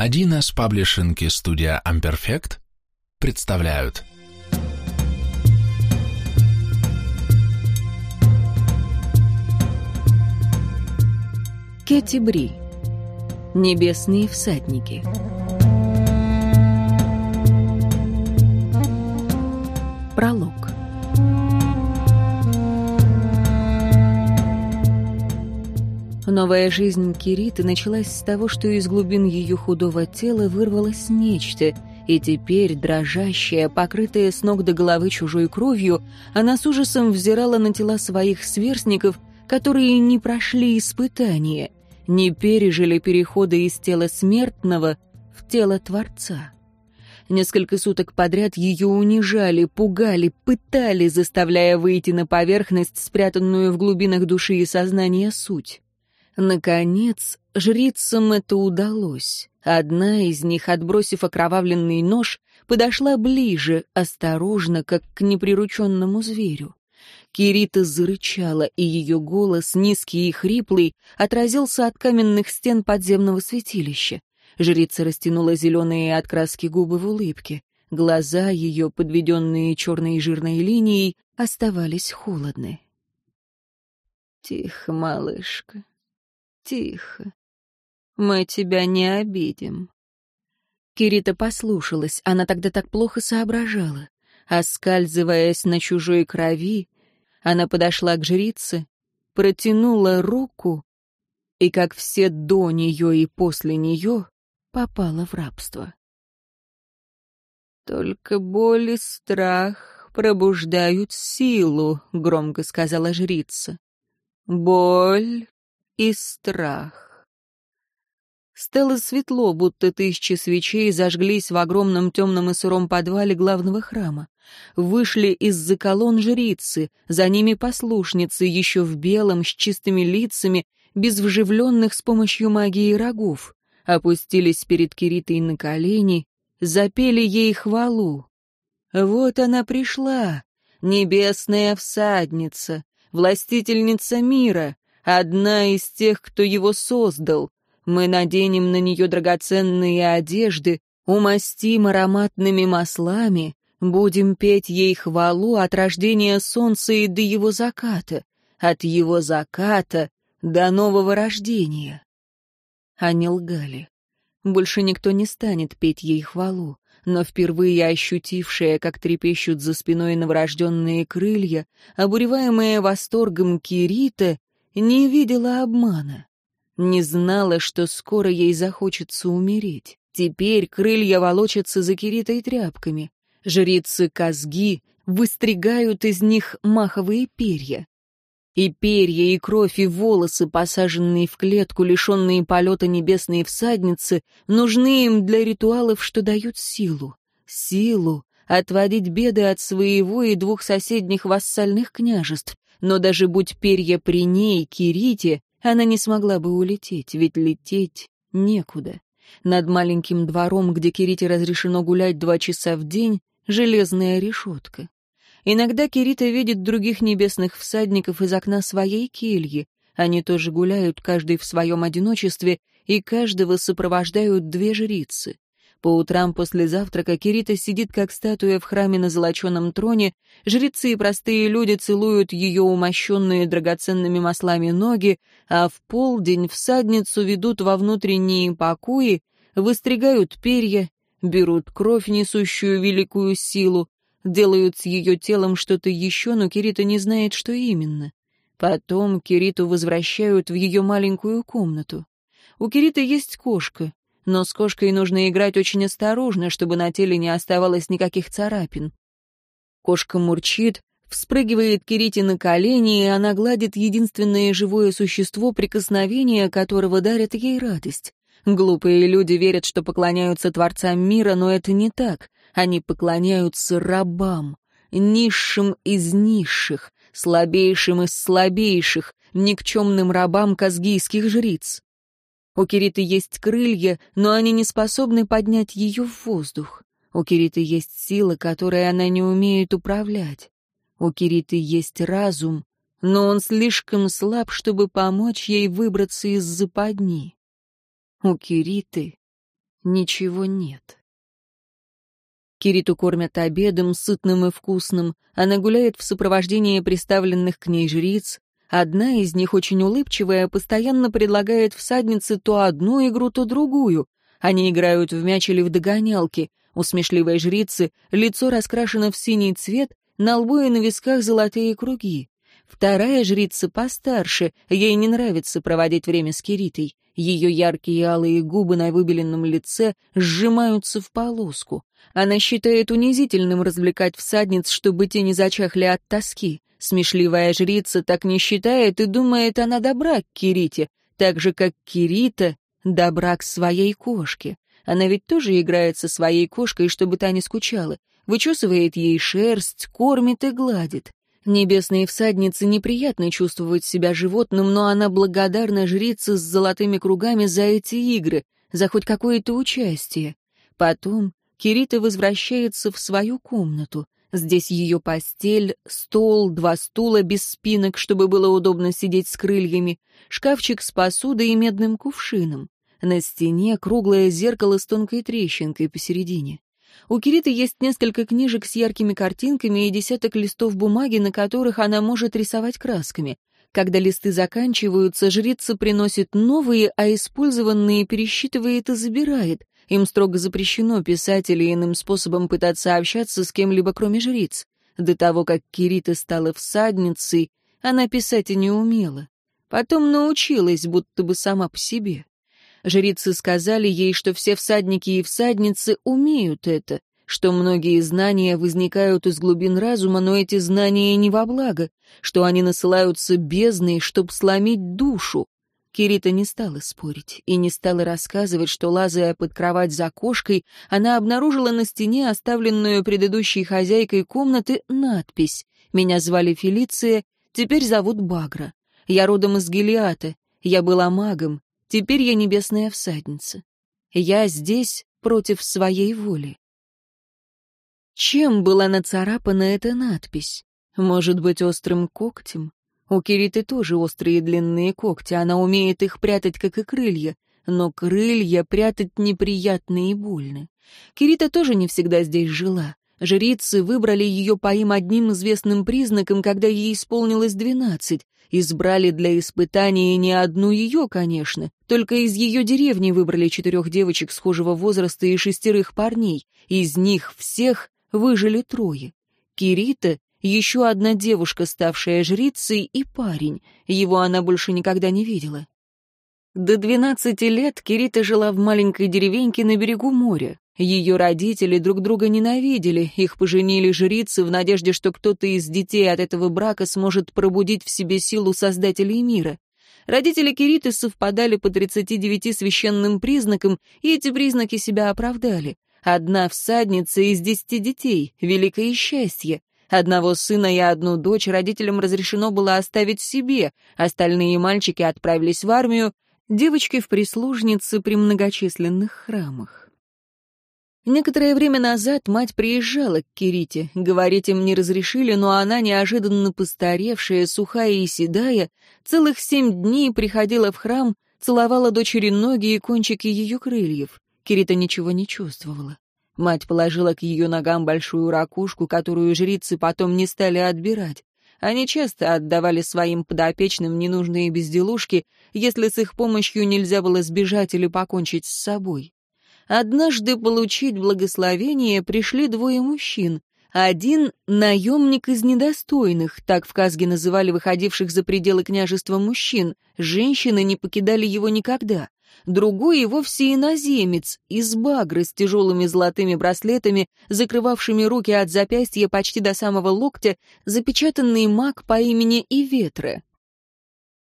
Один из паблишинки студия Amperfect представляют. Кэти Бри. Небесные всадники Пролог Новая жизнь Кириты началась с того, что из глубин ее худого тела вырвалось нечто, и теперь, дрожащая, покрытая с ног до головы чужой кровью, она с ужасом взирала на тела своих сверстников, которые не прошли испытания, не пережили перехода из тела смертного в тело Творца. Несколько суток подряд ее унижали, пугали, пытали, заставляя выйти на поверхность, спрятанную в глубинах души и сознания суть. Наконец, жрицам это удалось. Одна из них, отбросив окровавленный нож, подошла ближе, осторожно, как к неприрученному зверю. Кирита зарычала, и ее голос, низкий и хриплый, отразился от каменных стен подземного святилища. Жрица растянула зеленые от краски губы в улыбке. Глаза ее, подведенные черной жирной линией, оставались холодны. «Тихо, малышка, Тихо. Мы тебя не обидим. Кирита послушалась, она тогда так плохо соображала. Оскальзываясь на чужой крови, она подошла к жрице, протянула руку и, как все до нее и после нее, попала в рабство. «Только боль и страх пробуждают силу», — громко сказала жрица. «Боль и страх. Стало светло, будто тысячи свечей зажглись в огромном темном и сыром подвале главного храма. Вышли из-за колонн жрицы, за ними послушницы, еще в белом, с чистыми лицами, без вживленных с помощью магии рогов. Опустились перед Киритой на колени, запели ей хвалу. Вот она пришла, небесная всадница, властительница мира, одна из тех, кто его создал. Мы наденем на нее драгоценные одежды, умастим ароматными маслами, будем петь ей хвалу от рождения солнца и до его заката, от его заката до нового рождения. Они лгали. Больше никто не станет петь ей хвалу, но впервые ощутившая, как трепещут за спиной новорожденные крылья, обуреваемая восторгом Кирита, не видела обмана. Не знала, что скоро ей захочется умереть. Теперь крылья волочатся за киритой тряпками. Жрицы-казги выстригают из них маховые перья. И перья, и кровь, и волосы, посаженные в клетку, лишенные полета небесной всадницы, нужны им для ритуалов, что дают силу. Силу отводить беды от своего и двух соседних вассальных княжеств, но даже будь перья при ней, Кирите, она не смогла бы улететь, ведь лететь некуда. Над маленьким двором, где Кирите разрешено гулять два часа в день, железная решетка. Иногда Кирита видит других небесных всадников из окна своей кельи. Они тоже гуляют, каждый в своем одиночестве, и каждого сопровождают две жрицы. По утрам после завтрака Кирита сидит как статуя в храме на золоченом троне, жрецы и простые люди целуют ее умощенные драгоценными маслами ноги, а в полдень всадницу ведут во внутренние покои, выстригают перья, берут кровь, несущую великую силу, делают с ее телом что-то еще, но Кирита не знает, что именно. Потом Кириту возвращают в ее маленькую комнату. У Кириты есть кошка, но с кошкой нужно играть очень осторожно, чтобы на теле не оставалось никаких царапин. Кошка мурчит, вспрыгивает Кирити на колени, и она гладит единственное живое существо, прикосновение которого дарит ей радость. Глупые люди верят, что поклоняются творцам мира, но это не так. Они поклоняются рабам, низшим из низших, слабейшим из слабейших, никчемным рабам казгийских жриц. У Кириты есть крылья, но они не способны поднять ее в воздух. У Кириты есть сила, которой она не умеет управлять. У Кириты есть разум, но он слишком слаб, чтобы помочь ей выбраться из западни. У Кириты ничего нет. Кириту кормят обедом, сытным и вкусным. Она гуляет в сопровождении представленных к ней жриц. Одна из них, очень улыбчивая, постоянно предлагает всаднице то одну игру, то другую. Они играют в мяч или в догонялки. У смешливой жрицы лицо раскрашено в синий цвет, на лбу и на висках золотые круги. Вторая жрица постарше, ей не нравится проводить время с Киритой. Ее яркие алые губы на выбеленном лице сжимаются в полоску. Она считает унизительным развлекать всадниц, чтобы те не зачахли от тоски. Смешливая жрица так не считает и думает, она добра к Кирите, так же, как Кирита добра к своей кошке. Она ведь тоже играет со своей кошкой, чтобы та не скучала. Вычесывает ей шерсть, кормит и гладит. Небесной всаднице неприятно чувствовать себя животным, но она благодарна жрице с золотыми кругами за эти игры, за хоть какое-то участие. Потом Кирита возвращается в свою комнату. Здесь ее постель, стол, два стула без спинок, чтобы было удобно сидеть с крыльями, шкафчик с посудой и медным кувшином. На стене круглое зеркало с тонкой трещинкой посередине. У Кириты есть несколько книжек с яркими картинками и десяток листов бумаги, на которых она может рисовать красками. Когда листы заканчиваются, жрица приносит новые, а использованные пересчитывает и забирает. Им строго запрещено писать или иным способом пытаться общаться с кем-либо, кроме жриц. До того, как Кирита стала всадницей, она писать и не умела. Потом научилась, будто бы сама по себе. Жрицы сказали ей, что все всадники и всадницы умеют это, что многие знания возникают из глубин разума, но эти знания не во благо, что они насылаются бездной, чтобы сломить душу. Кирита не стала спорить и не стала рассказывать, что, лазая под кровать за кошкой, она обнаружила на стене, оставленную предыдущей хозяйкой комнаты, надпись «Меня звали Фелиция, теперь зовут Багра. Я родом из Гелиата, я была магом, Теперь я небесная всадница. Я здесь против своей воли. Чем была нацарапана эта надпись? Может быть, острым когтем? У Кириты тоже острые длинные когти, она умеет их прятать, как и крылья, но крылья прятать неприятно и больно. Кирита тоже не всегда здесь жила. Жрицы выбрали ее по им одним известным признакам, когда ей исполнилось двенадцать, Избрали для испытания не одну ее, конечно, только из ее деревни выбрали четырех девочек схожего возраста и шестерых парней. Из них всех выжили трое. Кирита, еще одна девушка, ставшая жрицей, и парень. Его она больше никогда не видела. До двенадцати лет Кирита жила в маленькой деревеньке на берегу моря. Ее родители друг друга ненавидели, их поженили жрицы в надежде, что кто-то из детей от этого брака сможет пробудить в себе силу Создателей мира. Родители Кириты совпадали по 39 священным признакам, и эти признаки себя оправдали. Одна всадница из десяти детей, великое счастье. Одного сына и одну дочь родителям разрешено было оставить себе, остальные мальчики отправились в армию, девочки в прислужницы при многочисленных храмах. Некоторое время назад мать приезжала к Кирите, говорить им не разрешили, но она, неожиданно постаревшая, сухая и седая, целых семь дней приходила в храм, целовала дочери ноги и кончики ее крыльев. Кирита ничего не чувствовала. Мать положила к ее ногам большую ракушку, которую жрицы потом не стали отбирать. Они часто отдавали своим подопечным ненужные безделушки, если с их помощью нельзя было сбежать или покончить с собой. Однажды получить благословение пришли двое мужчин. Один — наемник из недостойных, так в Казге называли выходивших за пределы княжества мужчин. Женщины не покидали его никогда. Другой вовсе иноземец, из багры с тяжелыми золотыми браслетами, закрывавшими руки от запястья почти до самого локтя, запечатанный маг по имени Иветре.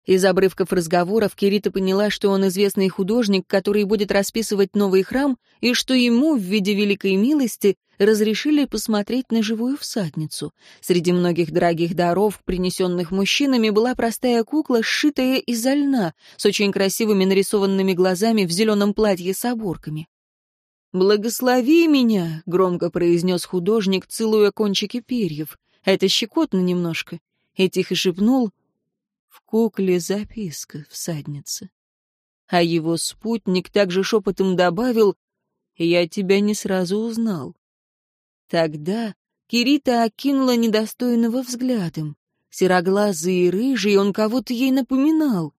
Из обрывков разговоров Кирита поняла, что он известный художник, который будет расписывать новый храм, и что ему в виде великой милости разрешили посмотреть на живую всадницу. Среди многих дорогих даров, принесенных мужчинами, была простая кукла, сшитая изо льна, с очень красивыми нарисованными глазами в зеленом платье с оборками. «Благослови меня», — громко произнес художник, целуя кончики перьев. «Это щекотно немножко». И тихо шепнул — в кукле записка всадница. А его спутник также шепотом добавил, Я тебя не сразу узнал. Тогда Кирита окинула недостойного взглядом. Сероглазый и рыжий, он кого-то ей напоминал.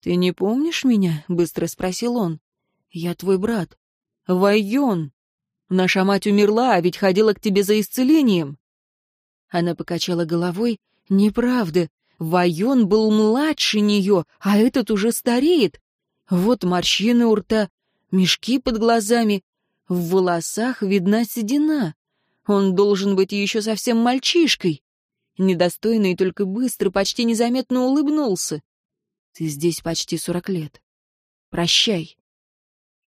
«Ты не помнишь меня?» — быстро спросил он. «Я твой брат. Вайон. Наша мать умерла, а ведь ходила к тебе за исцелением». Она покачала головой. «Неправда. Вайон был младше нее, а этот уже стареет. Вот морщины у рта, мешки под глазами, в волосах видна седина. Он должен быть еще совсем мальчишкой. Недостойный только быстро, почти незаметно улыбнулся. Ты здесь почти сорок лет. Прощай.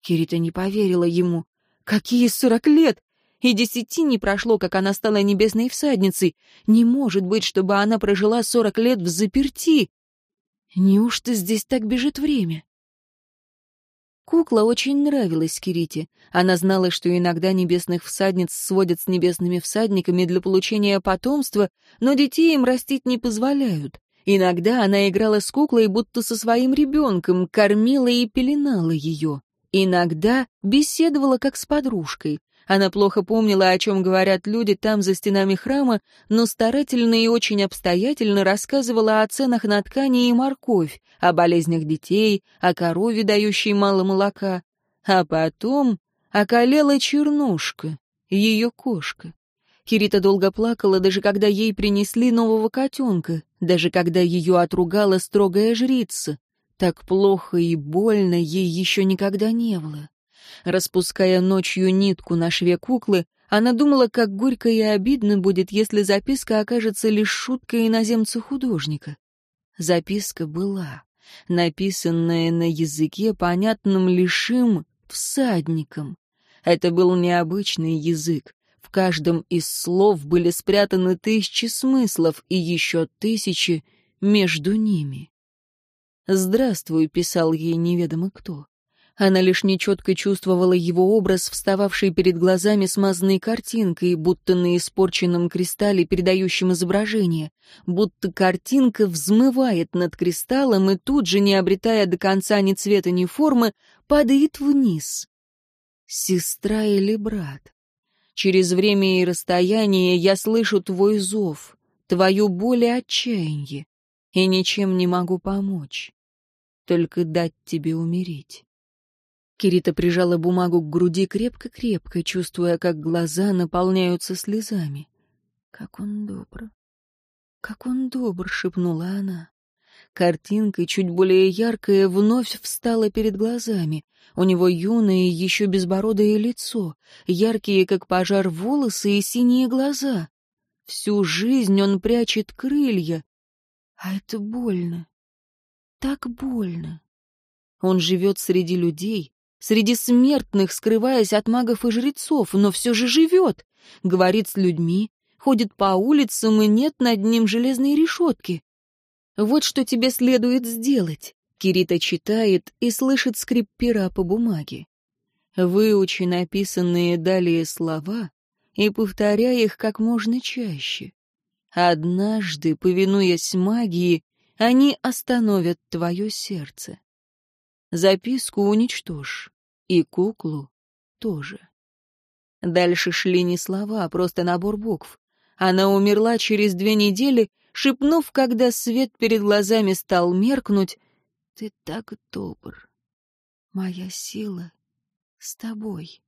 Кирита не поверила ему. Какие сорок лет? И десяти не прошло, как она стала небесной всадницей. Не может быть, чтобы она прожила сорок лет в заперти. Неужто здесь так бежит время? Кукла очень нравилась Кирите. Она знала, что иногда небесных всадниц сводят с небесными всадниками для получения потомства, но детей им растить не позволяют. Иногда она играла с куклой, будто со своим ребенком, кормила и пеленала ее. Иногда беседовала как с подружкой. Она плохо помнила, о чем говорят люди там за стенами храма, но старательно и очень обстоятельно рассказывала о ценах на ткани и морковь, о болезнях детей, о корове, дающей мало молока. А потом околела чернушка, ее кошка. Кирита долго плакала, даже когда ей принесли нового котенка, даже когда ее отругала строгая жрица. Так плохо и больно ей еще никогда не было. Распуская ночью нитку на шве куклы, она думала, как горько и обидно будет, если записка окажется лишь шуткой иноземца-художника. Записка была, написанная на языке, понятном лишь им, всадникам. Это был необычный язык. В каждом из слов были спрятаны тысячи смыслов и еще тысячи между ними. «Здравствуй», — писал ей неведомо кто. Она лишь нечетко чувствовала его образ, встававший перед глазами смазанной картинкой, будто на испорченном кристалле, передающем изображение, будто картинка взмывает над кристаллом и тут же, не обретая до конца ни цвета, ни формы, падает вниз. Сестра или брат? Через время и расстояние я слышу твой зов, твою боль и отчаяние, и ничем не могу помочь, только дать тебе умереть. Кирита прижала бумагу к груди крепко-крепко, чувствуя, как глаза наполняются слезами. «Как он добр! Как он добр!» — шепнула она. Картинка, чуть более яркая, вновь встала перед глазами. У него юное, еще безбородое лицо, яркие, как пожар, волосы и синие глаза. Всю жизнь он прячет крылья. А это больно. Так больно. Он живет среди людей, среди смертных, скрываясь от магов и жрецов, но все же живет, говорит с людьми, ходит по улицам, и нет над ним железной решетки. Вот что тебе следует сделать. Кирита читает и слышит скрип пера по бумаге. Выучи написанные далее слова и повторяй их как можно чаще. Однажды, повинуясь магии, они остановят твое сердце. Записку уничтожь. И куклу тоже. Дальше шли не слова, а просто набор букв. Она умерла через две недели, шепнув, когда свет перед глазами стал меркнуть, «Ты так добр. Моя сила с тобой».